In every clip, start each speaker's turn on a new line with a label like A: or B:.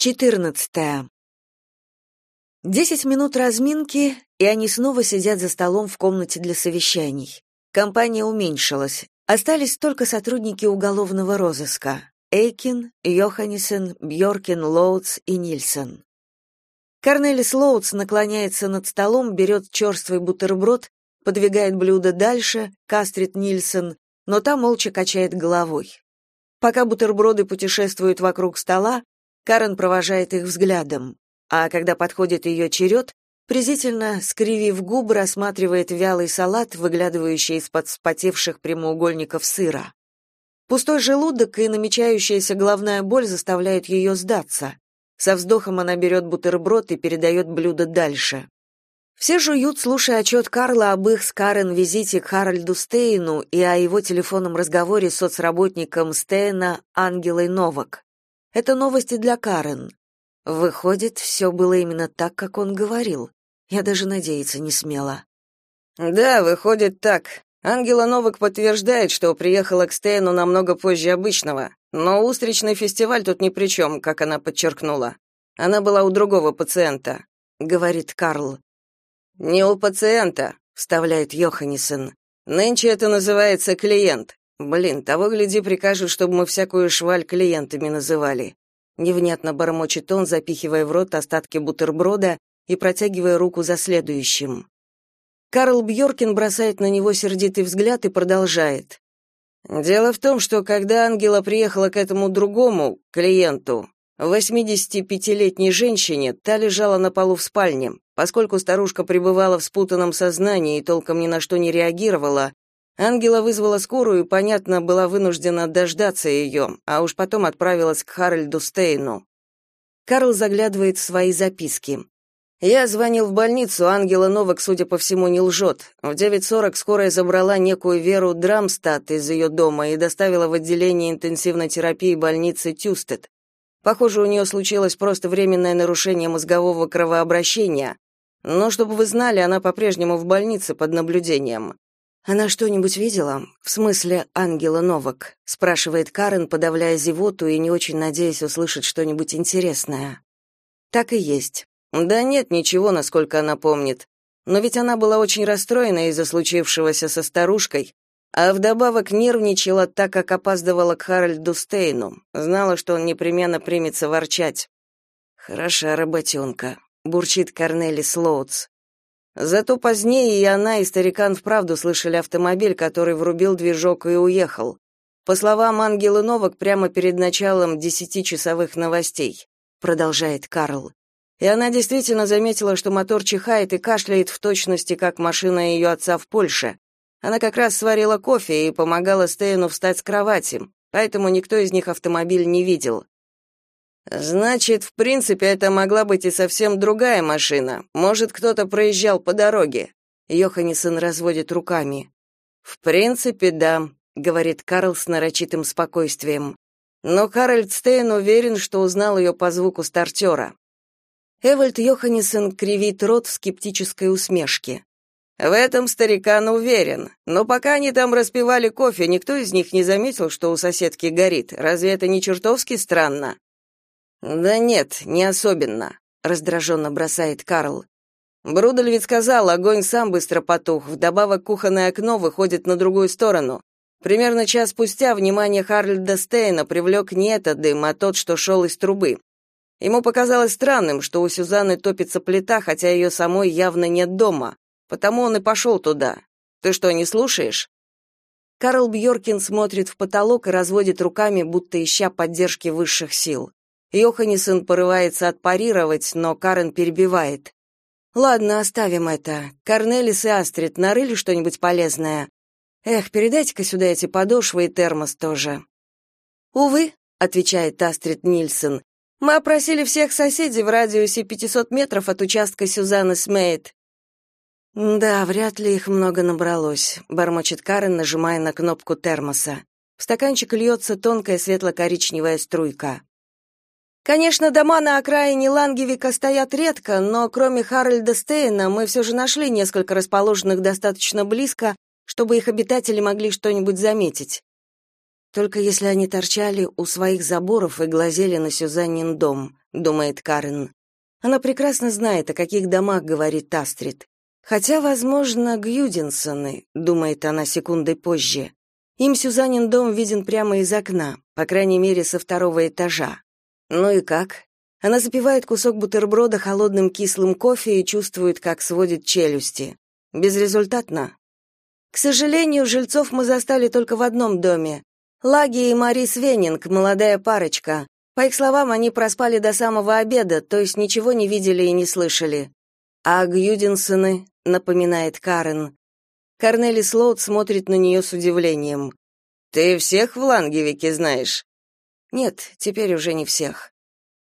A: 14. Десять минут разминки, и они снова сидят за столом в комнате для совещаний. Компания уменьшилась. Остались только сотрудники уголовного розыска. Эйкин, Йоханнесен, Бьоркин, Лоутс и Нильсон. Корнелис Лоутс наклоняется над столом, берет черствый бутерброд, подвигает блюдо дальше, кастрит Нильсон, но та молча качает головой. Пока бутерброды путешествуют вокруг стола, Карен провожает их взглядом, а когда подходит ее черед, презрительно, скривив губы, рассматривает вялый салат, выглядывающий из-под вспотевших прямоугольников сыра. Пустой желудок и намечающаяся головная боль заставляют ее сдаться. Со вздохом она берет бутерброд и передает блюдо дальше. Все жуют, слушая отчет Карла об их с Карен визите к Харальду Стейну и о его телефонном разговоре с соцработником Стейна Ангелой Новак. Это новости для Карен. Выходит, все было именно так, как он говорил. Я даже надеяться не смела.
B: Да, выходит так. Ангела Новак подтверждает, что приехала к Стейну намного позже обычного, но устричный фестиваль тут ни при чем, как она подчеркнула. Она была у другого пациента, говорит Карл. Не у пациента, вставляет Йоханнесен. Нынче это называется клиент. Блин, того гляди прикажут, чтобы мы всякую шваль клиентами называли. Невнятно бормочет он, запихивая в рот остатки бутерброда и протягивая руку за следующим. Карл Бьоркин бросает на него сердитый взгляд и продолжает. Дело в том, что когда Ангела приехала к этому другому клиенту, 85-летней женщине, та лежала на полу в спальне. Поскольку старушка пребывала в спутанном сознании и толком ни на что не реагировала, Ангела вызвала скорую и, понятно, была вынуждена дождаться ее, а уж потом отправилась к Харальду Стейну. Карл заглядывает в свои записки. Я звонил в больницу, Ангела Новак, судя по всему, не лжет. В 9.40 скорая забрала некую Веру Драмстад из ее дома и доставила в отделение интенсивной терапии больницы Тюстед. Похоже, у нее случилось просто временное нарушение мозгового кровообращения. Но чтобы вы знали, она по-прежнему в больнице под наблюдением. Она что-нибудь видела? В смысле, Ангела Новак, спрашивает Карен, подавляя зевоту и не очень надеясь услышать что-нибудь интересное. Так и есть. Да нет, ничего, насколько она помнит. Но ведь она была очень расстроена из-за случившегося со старушкой, а вдобавок нервничала так, как опаздывала к Харальду Стейну. Знала, что он непременно примется ворчать. «Хороша работенка», — бурчит Корнели Слоутс. Зато позднее и она, и старикан вправду слышали автомобиль, который врубил движок и уехал. По словам Ангелы Новак, прямо перед началом десятичасовых новостей, продолжает Карл. И она действительно заметила, что мотор чихает и кашляет в точности, как машина ее отца в Польше. Она как раз сварила кофе и помогала Стейну встать с кровати, поэтому никто из них автомобиль не видел. Значит, в принципе, это могла быть и совсем другая машина. Может, кто-то проезжал по дороге. Йоханнесен разводит руками. В принципе, да, говорит Карл с нарочитым спокойствием. Но Харальд Стейн уверен, что узнал ее по звуку стартера. Эвальд Йоханнесен кривит рот в скептической усмешке. В этом старикан уверен. Но пока они там распивали кофе, никто из них не заметил, что у соседки горит. Разве это не чертовски странно? Да нет, не особенно, раздраженно бросает Карл. Брудель ведь сказал, огонь сам быстро потух, вдобавок кухонное окно выходит на другую сторону. Примерно час спустя внимание Харльда Стейна привлек не этот дым, а тот, что шел из трубы. Ему показалось странным, что у Сюзанны топится плита, хотя ее самой явно нет дома. Потому он и пошел туда. Ты что, не слушаешь? Карл Бьоркин смотрит в потолок и разводит руками, будто ища поддержки высших сил. Йоханнесен порывается отпарировать, но Карен перебивает. Ладно, оставим это. Корнелис и Астрид нарыли что-нибудь полезное. Эх, передайте-ка сюда эти подошвы и термос тоже. Увы, отвечает Астрид Нильсон. Мы опросили всех соседей в радиусе 500 метров от участка Сюзанны Смейт. Да, вряд ли их много набралось, бормочет Карен, нажимая на кнопку термоса. В стаканчик льется тонкая светло-коричневая струйка. Конечно, дома на окраине Лангевика стоят редко, но кроме Харальда Стейна мы все же нашли несколько расположенных достаточно близко, чтобы их обитатели могли что-нибудь заметить.
A: только если они торчали у своих заборов и глазели на Сюзаннин дом, думает Карен. Она прекрасно знает, о каких домах говорит Астрид. Хотя, возможно, Гюдинсоны, думает она секундой позже. Им Сюзанин дом виден прямо из окна, по крайней мере, со второго этажа. Ну и как? Она запивает кусок бутерброда холодным кислым кофе и чувствует, как сводит челюсти. Безрезультатно. К сожалению, жильцов мы застали только в одном доме. Лаги и Марис Венинг, молодая парочка. По их словам, они проспали до самого обеда, то есть ничего не видели и не слышали. А Гюдинсоны, напоминает Карен. Корнели Слоут смотрит на нее с удивлением. Ты всех в Лангевике знаешь? Нет, теперь уже не всех.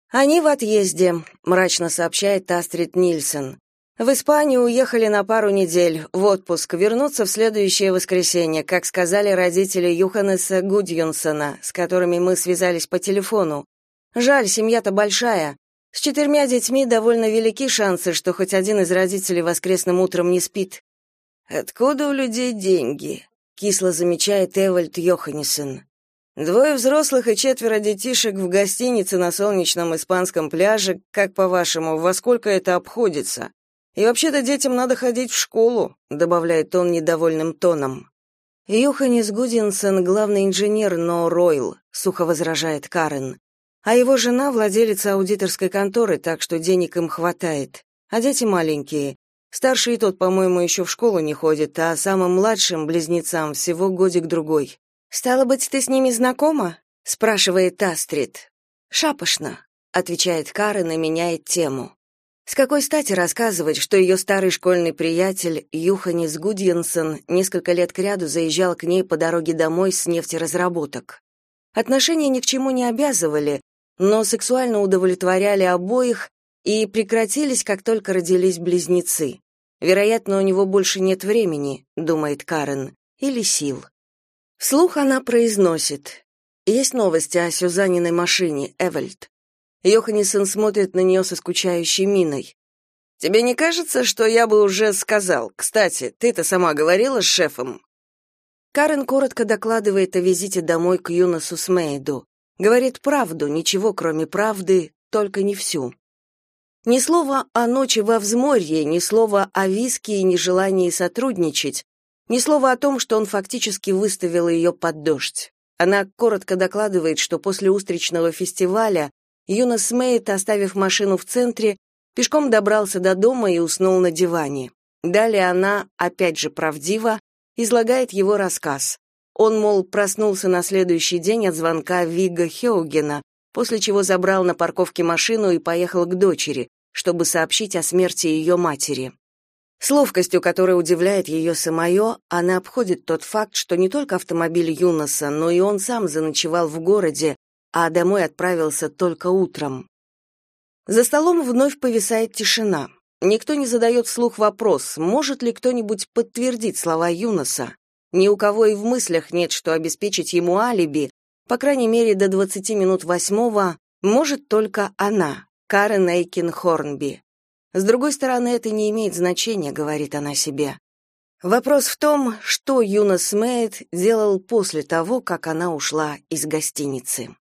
A: Они в отъезде, мрачно сообщает Астрид Нильсон. В Испанию уехали на пару недель, в отпуск, вернуться в следующее воскресенье, как сказали родители Юханеса Гудьюнсона, с которыми мы связались по телефону. Жаль, семья-то большая. С четырьмя детьми довольно велики шансы, что хоть один из родителей воскресным утром не спит. Откуда у людей деньги? кисло замечает Эвальд Йоханнесен. Двое взрослых и четверо детишек в гостинице на солнечном испанском пляже, как по-вашему, во сколько это обходится? И вообще-то детям надо ходить в школу, добавляет он недовольным тоном. Юханис Гудинсон главный инженер Но Ройл, сухо возражает Карен. А его жена владелица аудиторской конторы, так что денег им хватает. А дети маленькие. Старший тот, по-моему, еще в школу не ходит, а самым младшим близнецам всего годик другой. «Стало быть, ты с ними знакома?» — спрашивает Астрид. «Шапошно», — отвечает Карен и меняет тему. С какой стати рассказывать, что ее старый школьный приятель Юханис Гудьенсен несколько лет кряду заезжал к ней по дороге домой с нефтеразработок? Отношения ни к чему не обязывали, но сексуально удовлетворяли обоих и прекратились, как только родились близнецы. Вероятно, у него больше нет времени, думает Карен, или сил. Вслух она произносит. Есть новости о Сюзаниной машине, Эвальд. Йоханнесен смотрит на нее со скучающей миной. Тебе не кажется, что я бы уже сказал? Кстати, ты-то сама говорила с шефом. Карен коротко докладывает о визите домой к Юносу Смейду. Говорит правду, ничего кроме правды, только не всю. Ни слова о ночи во взморье, ни слова о виске и нежелании сотрудничать, ни слова о том, что он фактически выставил ее под дождь. Она коротко докладывает, что после устричного фестиваля Юнос Мейт, оставив машину в центре, пешком добрался до дома и уснул на диване. Далее она, опять же правдиво, излагает его рассказ. Он, мол, проснулся на следующий день от звонка Вига Хеугена, после чего забрал на парковке машину и поехал к дочери, чтобы сообщить о смерти ее матери. С ловкостью, которая удивляет ее самое, она обходит тот факт, что не только автомобиль Юноса, но и он сам заночевал в городе, а домой отправился только утром. За столом вновь повисает тишина. Никто не задает вслух вопрос, может ли кто-нибудь подтвердить слова Юноса. Ни у кого и в мыслях нет, что обеспечить ему алиби, по крайней мере до 20 минут восьмого, может только она, Карен Эйкин Хорнби. С другой стороны, это не имеет значения, говорит она себе. Вопрос в том, что Юнос Мэйд делал после того, как она ушла из гостиницы.